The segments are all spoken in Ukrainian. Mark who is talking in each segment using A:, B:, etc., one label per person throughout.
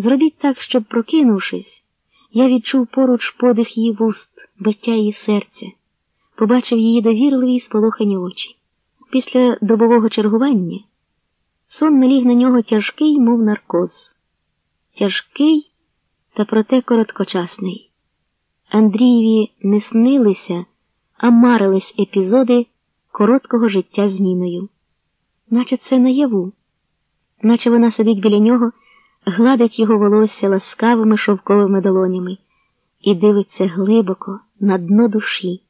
A: Зробіть так, щоб, прокинувшись, я відчув поруч подих її вуст, биття її серця, побачив її довірливі й сполохані очі. Після добового чергування сон наліг на нього тяжкий, мов наркоз. Тяжкий, та проте короткочасний. Андрієві не снилися, а марились епізоди короткого життя з Ніною. Наче це наяву, наче вона сидить біля нього, гладить його волосся ласкавими шовковими долонями і дивиться глибоко на дно душі,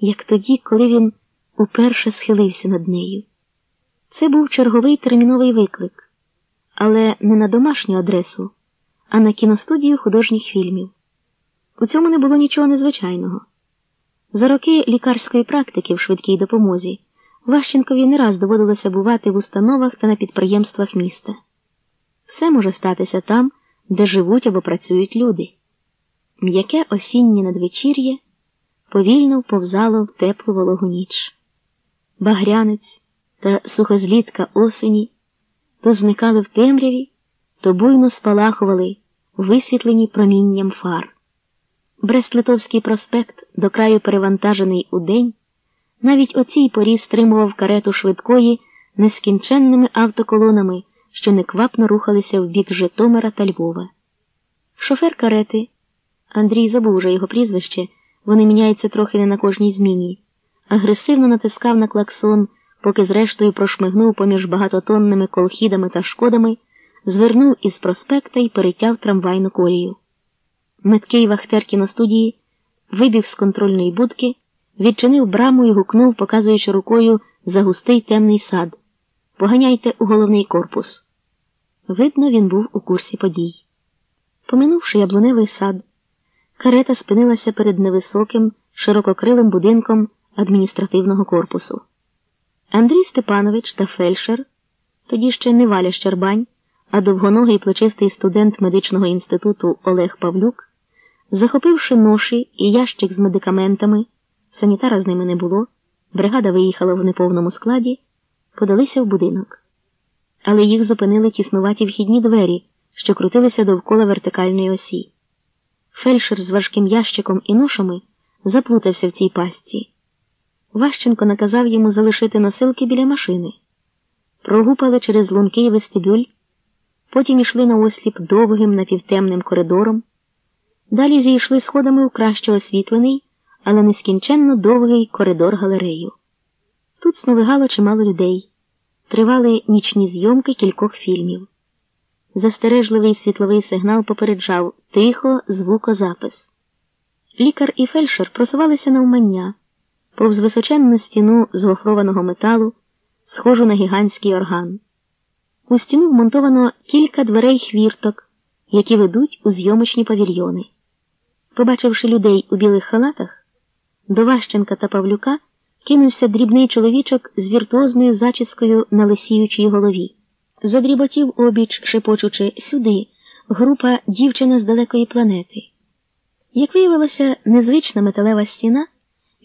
A: як тоді, коли він уперше схилився над нею. Це був черговий терміновий виклик, але не на домашню адресу, а на кіностудію художніх фільмів. У цьому не було нічого незвичайного. За роки лікарської практики в швидкій допомозі Ващенкові не раз доводилося бувати в установах та на підприємствах міста. Все може статися там, де живуть або працюють люди. М'яке осіннє надвечір'я повільно вповзало в теплу вологу ніч. Багрянець та сухозлітка осені то зникали в темряві, то буйно спалахували, висвітлені промінням фар. Брест-Литовський проспект, до краю перевантажений у день, навіть о цій порі стримував карету швидкої нескінченними автоколонами, що неквапно рухалися в бік Житомира та Львова. Шофер карети, Андрій забув уже його прізвище, вони міняються трохи не на кожній зміні, агресивно натискав на клаксон, поки зрештою прошмигнув поміж багатотонними колхідами та шкодами, звернув із проспекта і перетяв трамвайну колію. Меткий вахтер кіностудії вибіг з контрольної будки, відчинив браму і гукнув, показуючи рукою за густий темний сад. Поганяйте у головний корпус. Видно, він був у курсі подій. Поминувши яблуневий сад, карета спинилася перед невисоким, ширококрилим будинком адміністративного корпусу. Андрій Степанович та фельдшер, тоді ще не Валя Щербань, а довгоногий плечистий студент медичного інституту Олег Павлюк, захопивши ноші і ящик з медикаментами, санітара з ними не було, бригада виїхала в неповному складі, подалися в будинок. Але їх зупинили тіснуваті вхідні двері, що крутилися довкола вертикальної осі. Фельдшер з важким ящиком і ношами заплутався в цій пастці. Ващенко наказав йому залишити носилки біля машини. Прогупали через лункий вестибюль, потім ішли на осліп довгим напівтемним коридором, далі зійшли сходами у краще освітлений, але нескінченно довгий коридор галерею. Тут сновигало чимало людей, тривали нічні зйомки кількох фільмів. Застережливий світловий сигнал попереджав тихо, звукозапис. Лікар і фельдшер просувалися навмання повз височенну стіну з гофрованого металу, схожу на гігантський орган. У стіну вмонтовано кілька дверей хвірток, які ведуть у зйомочні павільйони. Побачивши людей у білих халатах, до Ващенка та Павлюка кинувся дрібний чоловічок з віртуозною зачіскою на лисіючій голові. Задріботів обіч, шепочучи сюди, група дівчина з далекої планети. Як виявилося, незвична металева стіна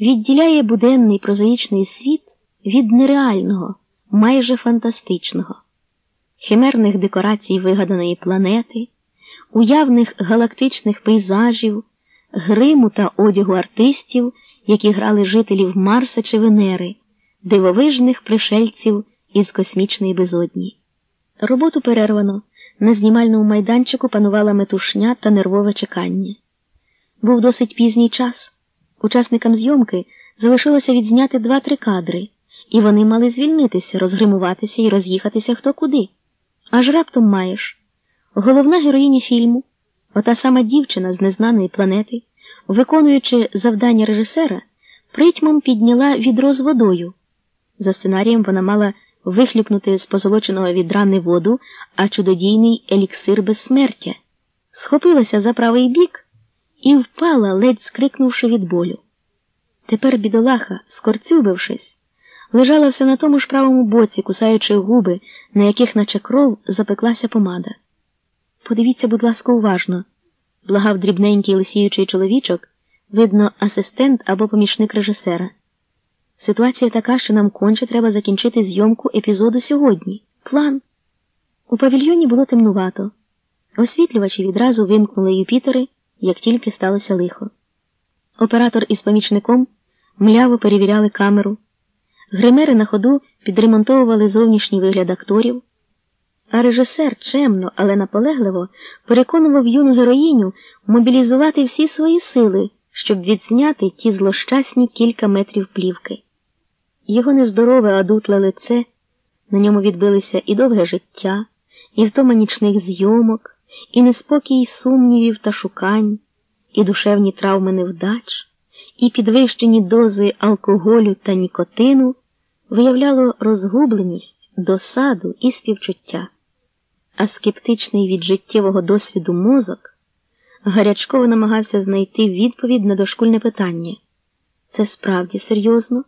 A: відділяє буденний прозаїчний світ від нереального, майже фантастичного, химерних декорацій вигаданої планети, уявних галактичних пейзажів, гриму та одягу артистів, які грали жителів Марса чи Венери, дивовижних пришельців із космічної безодні. Роботу перервано. На знімальному майданчику панувала метушня та нервове чекання. Був досить пізній час. Учасникам зйомки залишилося відзняти два-три кадри, і вони мали звільнитися, розгримуватися і роз'їхатися хто куди. Аж раптом маєш. Головна героїня фільму, ота сама дівчина з незнаної планети, виконуючи завдання режисера, притьмом підняла відро з водою. За сценарієм вона мала вихлюпнути з позолоченого відра не воду, а чудодійний еліксир безсмертя, схопилася за правий бік і впала, ледь скрикнувши від болю. Тепер бідолаха, скорцюбившись, лежала все на тому ж правому боці, кусаючи губи, на яких, наче кров, запеклася помада. Подивіться, будь ласка, уважно, благав дрібненький лисіючий чоловічок, видно, асистент або помічник режисера. Ситуація така, що нам конче треба закінчити зйомку епізоду сьогодні. План. У павільйоні було темнувато. Освітлювачі відразу вимкнули Юпітери, як тільки сталося лихо. Оператор із помічником мляво перевіряли камеру. Гримери на ходу підремонтовували зовнішній вигляд акторів, а режисер чемно, але наполегливо переконував юну героїню мобілізувати всі свої сили, щоб відзняти ті злощасні кілька метрів плівки. Його нездорове, адутле лице, на ньому відбилися і довге життя, і втома нічних зйомок, і неспокій сумнівів та шукань, і душевні травми невдач, і підвищені дози алкоголю та нікотину виявляло розгубленість, досаду і співчуття, а скептичний від життєвого досвіду мозок гарячково намагався знайти відповідь на дошкульне питання це справді серйозно?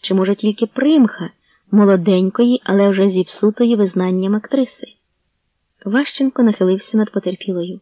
A: Чи може тільки примха молоденької, але вже зіпсутої визнанням актриси? Ващенко нахилився над потерпілою.